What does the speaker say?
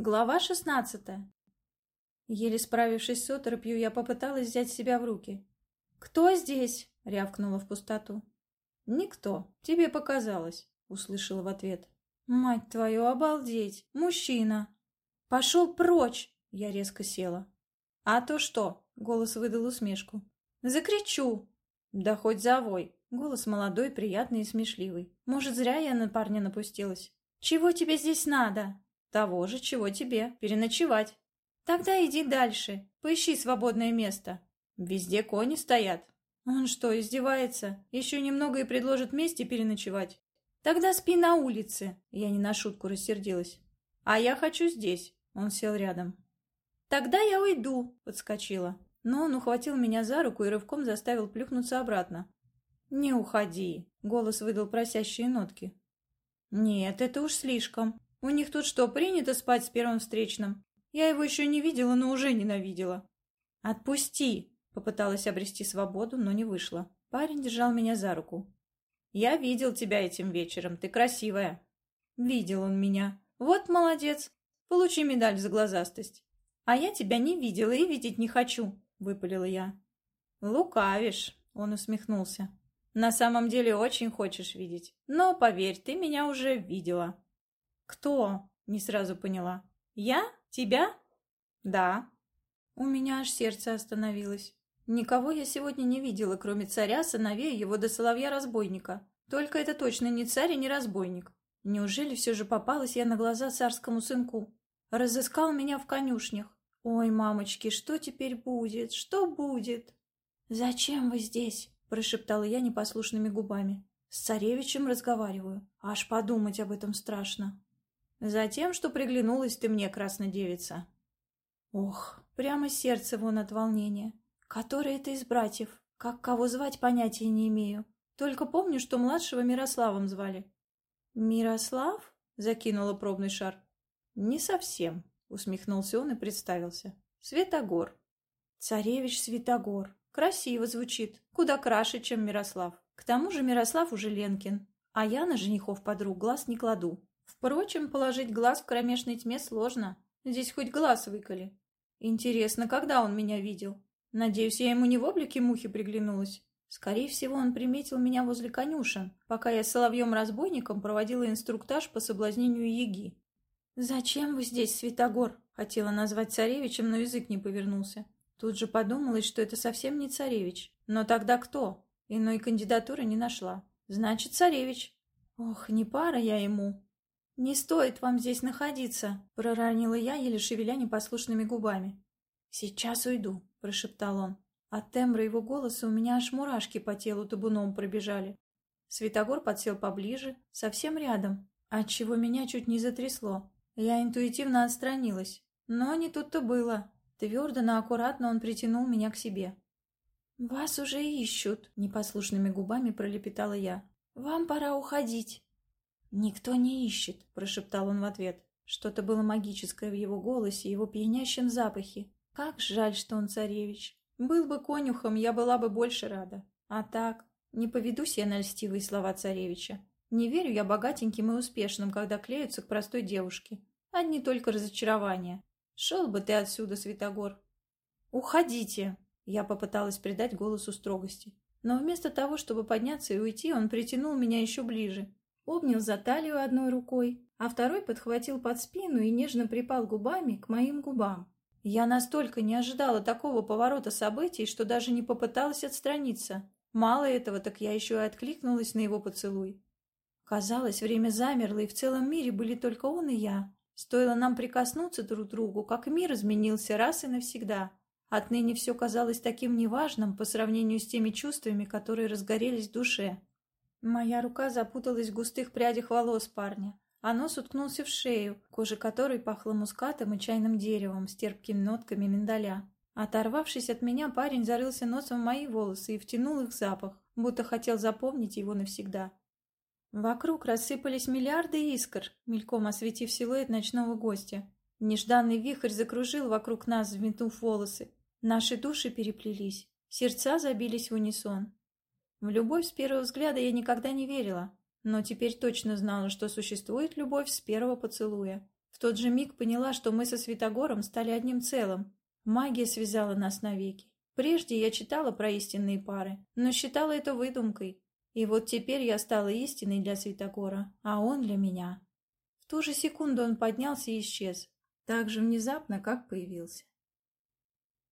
Глава шестнадцатая. Еле справившись с оторопью, я попыталась взять себя в руки. «Кто здесь?» — рявкнула в пустоту. «Никто. Тебе показалось», — услышала в ответ. «Мать твою, обалдеть! Мужчина!» «Пошел прочь!» — я резко села. «А то что?» — голос выдал усмешку. «Закричу!» «Да хоть завой!» Голос молодой, приятный и смешливый. «Может, зря я на парня напустилась?» «Чего тебе здесь надо?» «Того же, чего тебе. Переночевать». «Тогда иди дальше. Поищи свободное место». «Везде кони стоят». «Он что, издевается? Еще немного и предложит вместе переночевать». «Тогда спи на улице». Я не на шутку рассердилась. «А я хочу здесь». Он сел рядом. «Тогда я уйду», — подскочила. Но он ухватил меня за руку и рывком заставил плюхнуться обратно. «Не уходи», — голос выдал просящие нотки. «Нет, это уж слишком. У них тут что, принято спать с первым встречным? Я его еще не видела, но уже ненавидела». «Отпусти!» — попыталась обрести свободу, но не вышло. Парень держал меня за руку. «Я видел тебя этим вечером. Ты красивая». «Видел он меня. Вот молодец. Получи медаль за глазастость». «А я тебя не видела и видеть не хочу», — выпалила я. «Лукавишь», — он усмехнулся. На самом деле очень хочешь видеть. Но, поверь, ты меня уже видела. Кто? Не сразу поняла. Я? Тебя? Да. У меня аж сердце остановилось. Никого я сегодня не видела, кроме царя, сыновей его до соловья-разбойника. Только это точно не царь и не разбойник. Неужели все же попалась я на глаза царскому сынку? Разыскал меня в конюшнях. Ой, мамочки, что теперь будет? Что будет? Зачем вы здесь? — прошептала я непослушными губами. «С царевичем разговариваю. Аж подумать об этом страшно». «Затем, что приглянулась ты мне, краснодевица». «Ох, прямо сердце вон от волнения. Который это из братьев? Как кого звать, понятия не имею. Только помню, что младшего Мирославом звали». «Мирослав?» — закинула пробный шар. «Не совсем», — усмехнулся он и представился. «Светогор». «Царевич Светогор. Красиво звучит, куда краше, чем Мирослав. К тому же Мирослав уже Ленкин, а я на женихов подруг глаз не кладу. Впрочем, положить глаз в кромешной тьме сложно. Здесь хоть глаз выколи. Интересно, когда он меня видел? Надеюсь, я ему не в облике мухи приглянулась. Скорее всего, он приметил меня возле конюшен, пока я с соловьем-разбойником проводила инструктаж по соблазнению Еги. «Зачем вы здесь, Святогор?» Хотела назвать царевичем, но язык не повернулся. Тут же подумалось, что это совсем не царевич. Но тогда кто? Иной кандидатуры не нашла. Значит, царевич. Ох, не пара я ему. Не стоит вам здесь находиться, проронила я, еле шевеля непослушными губами. Сейчас уйду, прошептал он. От тембра его голоса у меня аж мурашки по телу табуном пробежали. Светогор подсел поближе, совсем рядом, отчего меня чуть не затрясло. Я интуитивно отстранилась. Но не тут-то было. Твердо, но аккуратно он притянул меня к себе. «Вас уже ищут», — непослушными губами пролепетала я. «Вам пора уходить». «Никто не ищет», — прошептал он в ответ. Что-то было магическое в его голосе, его пьянящем запахе. Как жаль, что он царевич. Был бы конюхом, я была бы больше рада. А так, не поведусь я на льстивые слова царевича. Не верю я богатеньким и успешным, когда клеются к простой девушке. Одни только разочарования. Шел бы ты отсюда, Святогор. Уходите! Я попыталась придать голосу строгости. Но вместо того, чтобы подняться и уйти, он притянул меня еще ближе. Обнял за талию одной рукой, а второй подхватил под спину и нежно припал губами к моим губам. Я настолько не ожидала такого поворота событий, что даже не попыталась отстраниться. Мало этого, так я еще и откликнулась на его поцелуй. Казалось, время замерло, и в целом мире были только он и я. Стоило нам прикоснуться друг к другу, как мир изменился раз и навсегда. Отныне все казалось таким неважным по сравнению с теми чувствами, которые разгорелись в душе. Моя рука запуталась в густых прядях волос парня, а нос уткнулся в шею, кожа которой пахла мускатом и чайным деревом с терпкими нотками миндаля. Оторвавшись от меня, парень зарылся носом в мои волосы и втянул их запах, будто хотел запомнить его навсегда. Вокруг рассыпались миллиарды искр, мельком осветив силуэт ночного гостя. Нежданный вихрь закружил вокруг нас, взметнув волосы. Наши души переплелись, сердца забились в унисон. В любовь с первого взгляда я никогда не верила, но теперь точно знала, что существует любовь с первого поцелуя. В тот же миг поняла, что мы со Святогором стали одним целым. Магия связала нас навеки. Прежде я читала про истинные пары, но считала это выдумкой. И вот теперь я стала истиной для Святогора, а он для меня. В ту же секунду он поднялся и исчез. Так же внезапно, как появился.